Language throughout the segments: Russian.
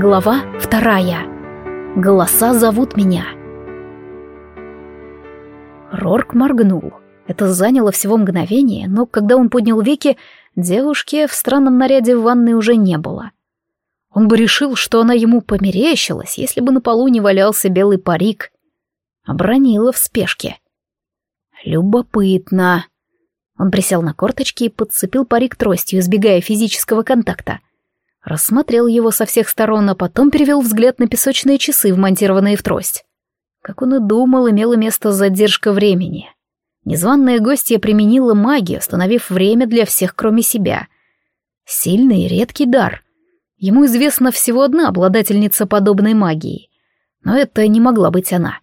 Глава вторая. Голоса зовут меня. Рорк моргнул. Это заняло всего мгновение, но когда он поднял веки, девушки в странном наряде в ванной уже не было. Он бы решил, что она ему померещилась, если бы на полу не валялся белый парик. Обронила в спешке. Любопытно. Он присел на корточки и подцепил парик тростью, избегая физического контакта. Рассмотрел его со всех сторон, а потом перевел взгляд на песочные часы, вмонтированные в трость. Как он и думал, имела место задержка времени. Незваная гостья применила магию, остановив время для всех, кроме себя. Сильный и редкий дар. Ему известна всего одна обладательница подобной магии. Но это не могла быть она.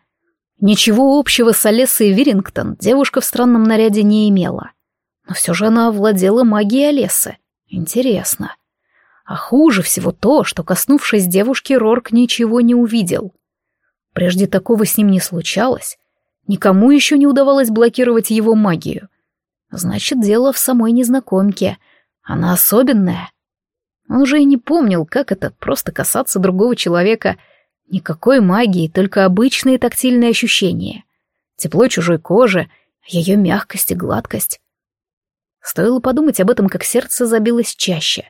Ничего общего с Олессой Вирингтон девушка в странном наряде не имела. Но все же она овладела магией Олесы. Интересно. А хуже всего то, что, коснувшись девушки, Рорк ничего не увидел. Прежде такого с ним не случалось. Никому еще не удавалось блокировать его магию. Значит, дело в самой незнакомке. Она особенная. Он уже и не помнил, как это просто касаться другого человека. Никакой магии, только обычные тактильные ощущения. Тепло чужой кожи, ее мягкость и гладкость. Стоило подумать об этом, как сердце забилось чаще.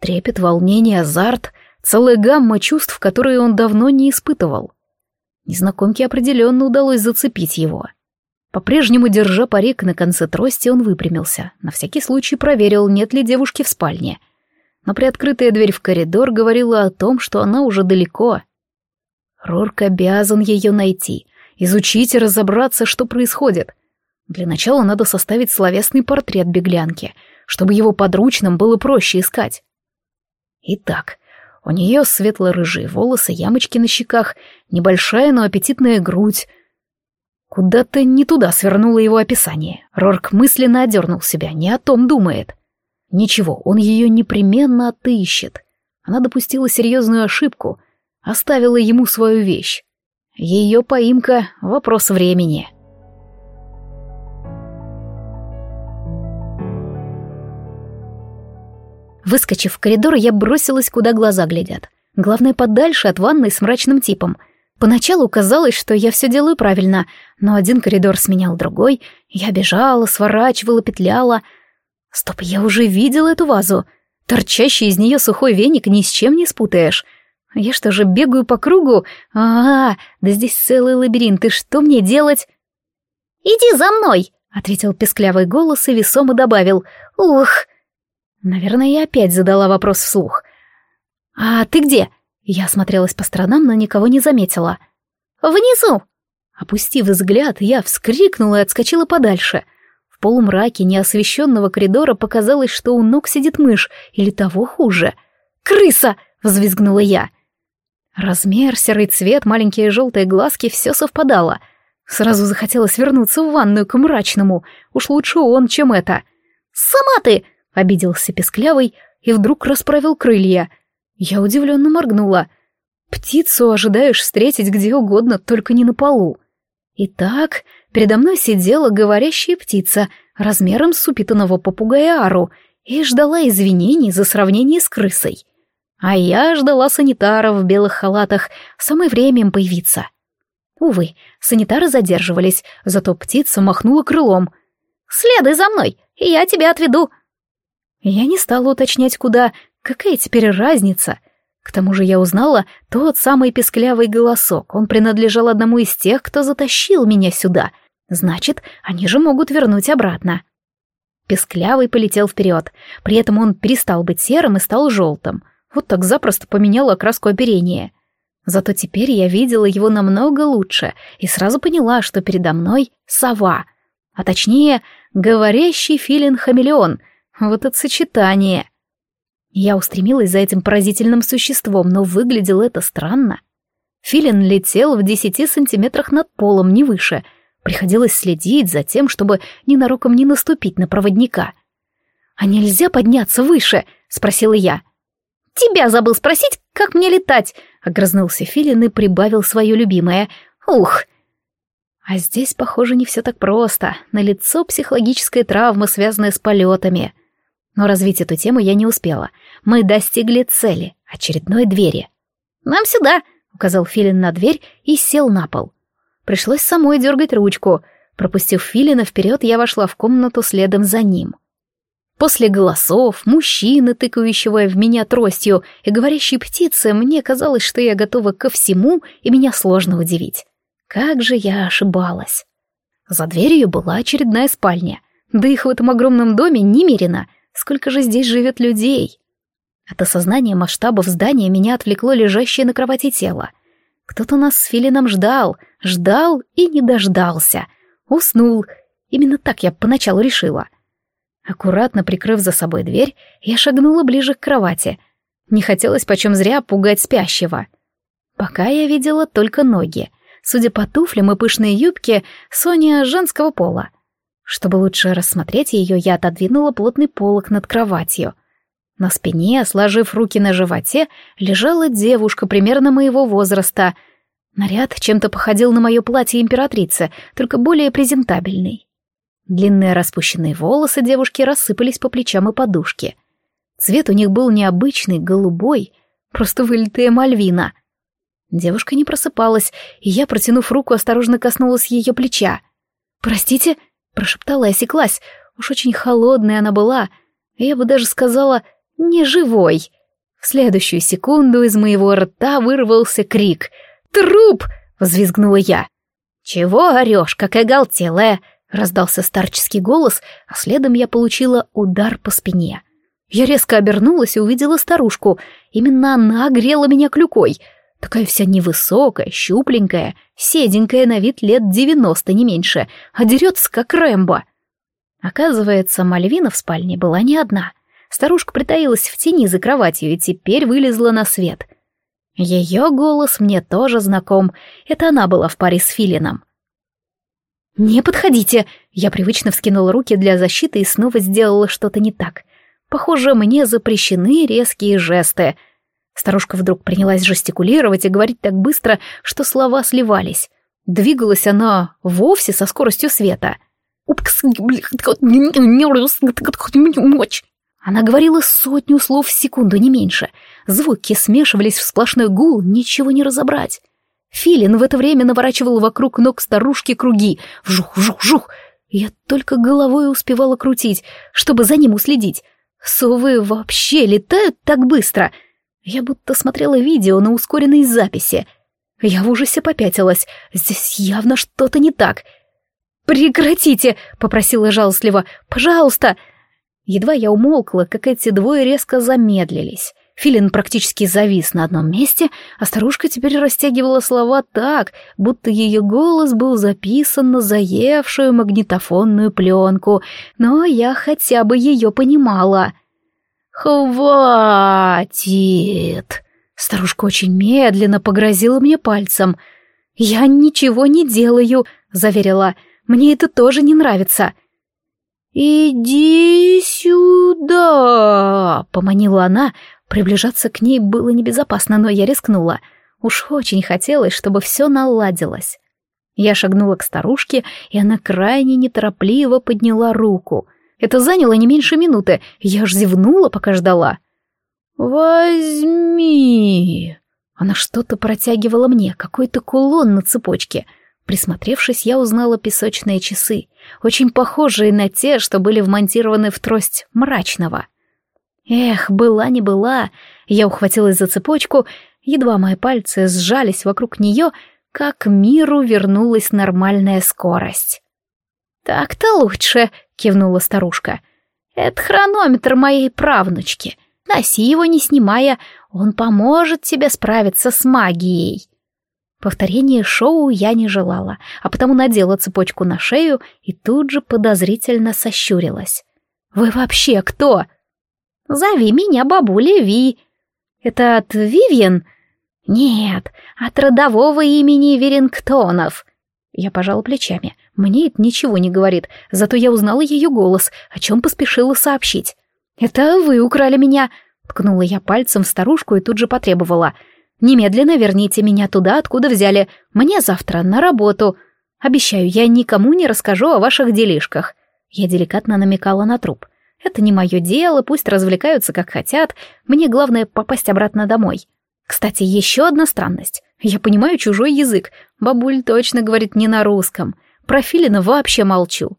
Трепет, волнение, азарт — целая гамма чувств, которые он давно не испытывал. Незнакомке определенно удалось зацепить его. По-прежнему, держа парик на конце трости, он выпрямился. На всякий случай проверил, нет ли девушки в спальне. Но приоткрытая дверь в коридор говорила о том, что она уже далеко. Рорк обязан ее найти, изучить и разобраться, что происходит — для начала надо составить словесный портрет беглянки, чтобы его подручным было проще искать. Итак, у нее светло-рыжие волосы, ямочки на щеках, небольшая, но аппетитная грудь. Куда-то не туда свернуло его описание. Рорк мысленно одернул себя, не о том думает. Ничего, он ее непременно отыщет. Она допустила серьезную ошибку, оставила ему свою вещь. Ее поимка — вопрос времени. — Выскочив в коридор, я бросилась, куда глаза глядят. Главное, подальше от ванной с мрачным типом. Поначалу казалось, что я все делаю правильно, но один коридор сменял другой. Я бежала, сворачивала, петляла. Стоп, я уже видела эту вазу. Торчащий из нее сухой веник ни с чем не спутаешь. Я что же, бегаю по кругу? А, да здесь целый лабиринт, и что мне делать? «Иди за мной!» — ответил песклявый голос и весомо добавил. «Ух!» Наверное, я опять задала вопрос вслух. «А ты где?» Я осмотрелась по сторонам, но никого не заметила. «Внизу!» Опустив взгляд, я вскрикнула и отскочила подальше. В полумраке неосвещенного коридора показалось, что у ног сидит мышь, или того хуже. «Крыса!» — взвизгнула я. Размер, серый цвет, маленькие желтые глазки — все совпадало. Сразу захотелось вернуться в ванную к мрачному. Уж лучше он, чем это. «Сама ты!» Обиделся песклявый и вдруг расправил крылья. Я удивленно моргнула. Птицу ожидаешь встретить где угодно, только не на полу. Итак, передо мной сидела говорящая птица размером с упитанного попугая Ару и ждала извинений за сравнение с крысой. А я ждала санитаров в белых халатах, самое время им появиться. Увы, санитары задерживались, зато птица махнула крылом. «Следуй за мной, и я тебя отведу», я не стала уточнять, куда, какая теперь разница. К тому же я узнала тот самый песклявый голосок. Он принадлежал одному из тех, кто затащил меня сюда. Значит, они же могут вернуть обратно. Песклявый полетел вперед. При этом он перестал быть серым и стал желтым. Вот так запросто поменял окраску оперения. Зато теперь я видела его намного лучше и сразу поняла, что передо мной сова. А точнее, говорящий филин-хамелеон — вот это сочетание. Я устремилась за этим поразительным существом, но выглядело это странно. Филин летел в десяти сантиметрах над полом, не выше. Приходилось следить за тем, чтобы ненароком не наступить на проводника. «А нельзя подняться выше?» — спросила я. «Тебя забыл спросить, как мне летать?» — огрызнулся Филин и прибавил свое любимое. «Ух!» А здесь, похоже, не все так просто. На лицо психологическая травма, связанная с полетами — но развить эту тему я не успела. Мы достигли цели, очередной двери. «Нам сюда!» — указал Филин на дверь и сел на пол. Пришлось самой дергать ручку. Пропустив Филина вперед, я вошла в комнату следом за ним. После голосов, мужчины, тыкающего в меня тростью, и говорящей птицы, мне казалось, что я готова ко всему, и меня сложно удивить. Как же я ошибалась. За дверью была очередная спальня. Да их в этом огромном доме немерено. Сколько же здесь живет людей? От осознания масштабов здания меня отвлекло лежащее на кровати тело. Кто-то нас с Филином ждал, ждал и не дождался. Уснул. Именно так я поначалу решила. Аккуратно прикрыв за собой дверь, я шагнула ближе к кровати. Не хотелось почем зря пугать спящего. Пока я видела только ноги. Судя по туфлям и пышной юбке, Соня женского пола. Чтобы лучше рассмотреть ее, я отодвинула плотный полок над кроватью — на спине, сложив руки на животе, лежала девушка примерно моего возраста. Наряд чем-то походил на мое платье императрицы, только более презентабельный. Длинные распущенные волосы девушки рассыпались по плечам и подушке. Цвет у них был необычный, голубой, просто вылитая мальвина. Девушка не просыпалась, и я, протянув руку, осторожно коснулась ее плеча. «Простите?» — прошептала и осеклась. Уж очень холодная она была. Я бы даже сказала, не живой. В следующую секунду из моего рта вырвался крик. «Труп!» — взвизгнула я. «Чего орешь, как оголтелая?» — раздался старческий голос, а следом я получила удар по спине. Я резко обернулась и увидела старушку. Именно она грела меня клюкой. Такая вся невысокая, щупленькая, седенькая на вид лет девяносто, не меньше, а дерется как Рэмбо. Оказывается, Мальвина в спальне была не одна. Старушка притаилась в тени за кроватью и теперь вылезла на свет. Ее голос мне тоже знаком. Это она была в паре с Филином. «Не подходите!» Я привычно вскинула руки для защиты и снова сделала что-то не так. Похоже, мне запрещены резкие жесты. Старушка вдруг принялась жестикулировать и говорить так быстро, что слова сливались. Двигалась она вовсе со скоростью света. «Упкс, она говорила сотню слов в секунду, не меньше. Звуки смешивались в сплошной гул, ничего не разобрать. Филин в это время наворачивал вокруг ног старушки круги. Вжух, вжух, вжух. Я только головой успевала крутить, чтобы за ним уследить. Совы вообще летают так быстро. Я будто смотрела видео на ускоренной записи. Я в ужасе попятилась. Здесь явно что-то не так. «Прекратите!» — попросила жалостливо. «Пожалуйста!» Едва я умолкла, как эти двое резко замедлились. Филин практически завис на одном месте, а старушка теперь растягивала слова так, будто ее голос был записан на заевшую магнитофонную пленку, но я хотя бы ее понимала. «Хватит!» Старушка очень медленно погрозила мне пальцем. «Я ничего не делаю», — заверила. «Мне это тоже не нравится». «Иди сюда!» — поманила она. Приближаться к ней было небезопасно, но я рискнула. Уж очень хотелось, чтобы все наладилось. Я шагнула к старушке, и она крайне неторопливо подняла руку. Это заняло не меньше минуты, я ж зевнула, пока ждала. «Возьми!» Она что-то протягивала мне, какой-то кулон на цепочке — Присмотревшись, я узнала песочные часы, очень похожие на те, что были вмонтированы в трость мрачного. Эх, была не была, я ухватилась за цепочку, едва мои пальцы сжались вокруг нее, как миру вернулась нормальная скорость. «Так-то лучше», — кивнула старушка. «Это хронометр моей правнучки. Носи его, не снимая, он поможет тебе справиться с магией». Повторение шоу я не желала, а потому надела цепочку на шею и тут же подозрительно сощурилась. «Вы вообще кто?» «Зови меня бабуля Ви». «Это от Вивьен?» «Нет, от родового имени Верингтонов». Я пожала плечами. Мне это ничего не говорит, зато я узнала ее голос, о чем поспешила сообщить. «Это вы украли меня!» Ткнула я пальцем в старушку и тут же потребовала — Немедленно верните меня туда, откуда взяли. Мне завтра на работу. Обещаю, я никому не расскажу о ваших делишках». Я деликатно намекала на труп. «Это не мое дело, пусть развлекаются как хотят. Мне главное попасть обратно домой. Кстати, еще одна странность. Я понимаю чужой язык. Бабуль точно говорит не на русском. Про Филина вообще молчу.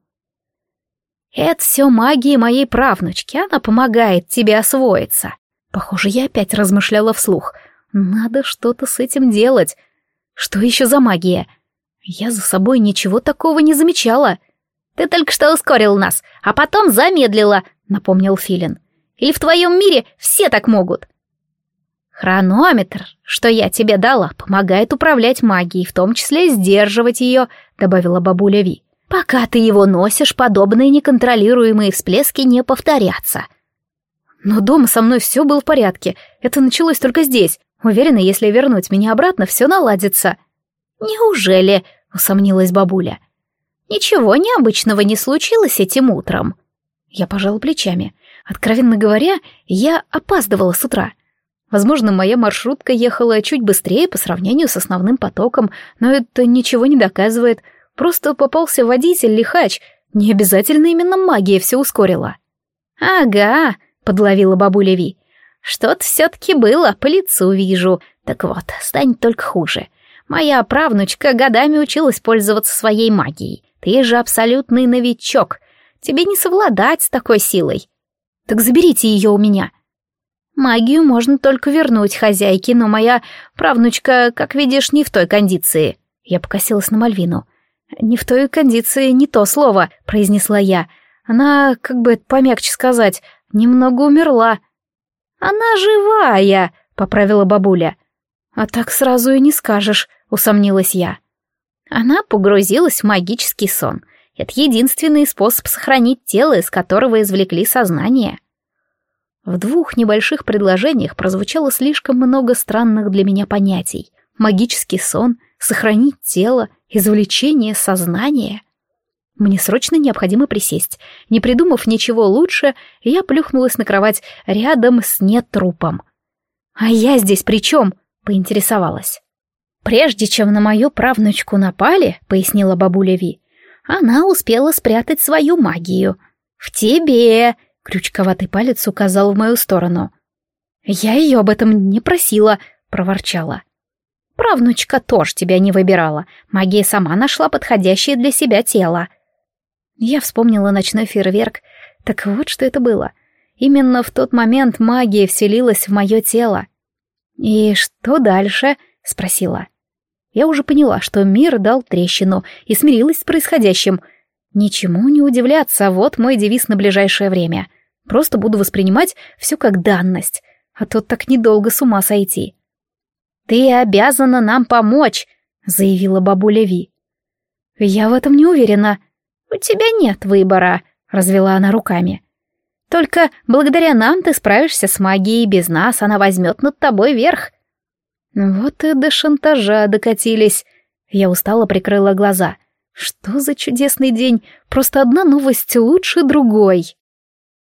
Это все магия моей правнучки, она помогает тебе освоиться. Похоже, я опять размышляла вслух. Надо что-то с этим делать. Что еще за магия? Я за собой ничего такого не замечала. Ты только что ускорил нас, а потом замедлила, напомнил Филин. Или в твоем мире все так могут? Хронометр, что я тебе дала, помогает управлять магией, в том числе сдерживать ее, добавила бабуля Ви. Пока ты его носишь, подобные неконтролируемые всплески не повторятся. Но дома со мной все было в порядке. Это началось только здесь. Уверена, если вернуть меня обратно, все наладится. Неужели? усомнилась бабуля. Ничего необычного не случилось этим утром. Я пожала плечами. Откровенно говоря, я опаздывала с утра. Возможно, моя маршрутка ехала чуть быстрее по сравнению с основным потоком, но это ничего не доказывает. Просто попался водитель-лихач. Не обязательно именно магия все ускорила. «Ага», — подловила бабуля Ви. «Что-то все-таки было, по лицу вижу. Так вот, станет только хуже. Моя правнучка годами училась пользоваться своей магией. Ты же абсолютный новичок. Тебе не совладать с такой силой. Так заберите ее у меня. Магию можно только вернуть хозяйке, но моя правнучка, как видишь, не в той кондиции. Я покосилась на Мальвину. «Не в той кондиции, не то слово», — произнесла я. Она, как бы помягче сказать, немного умерла. «Она живая», — поправила бабуля. «А так сразу и не скажешь», — усомнилась я. Она погрузилась в магический сон. Это единственный способ сохранить тело, из которого извлекли сознание. В двух небольших предложениях прозвучало слишком много странных для меня понятий. Магический сон, сохранить тело, извлечение сознания. Мне срочно необходимо присесть. Не придумав ничего лучше, я плюхнулась на кровать рядом с нетрупом. «А я здесь при чем?» — поинтересовалась. «Прежде чем на мою правнучку напали», — пояснила бабуля Ви, — «она успела спрятать свою магию. В тебе, Крючковатый палец указал в мою сторону. «Я ее об этом не просила», — проворчала. «Правнучка тоже тебя не выбирала. Магия сама нашла подходящее для себя тело». Я вспомнила ночной фейерверк. Так вот, что это было. Именно в тот момент магия вселилась в мое тело. «И что дальше?» — спросила. Я уже поняла, что мир дал трещину и смирилась с происходящим. Ничему не удивляться, вот мой девиз на ближайшее время. Просто буду воспринимать все как данность, а то так недолго с ума сойти. «Ты обязана нам помочь», — заявила бабуля Ви. «Я в этом не уверена. У тебя нет выбора», — развела она руками. «Только благодаря нам ты справишься с магией, без нас она возьмет над тобой верх». Вот и до шантажа докатились. Я устало прикрыла глаза. Что за чудесный день, просто одна новость лучше другой.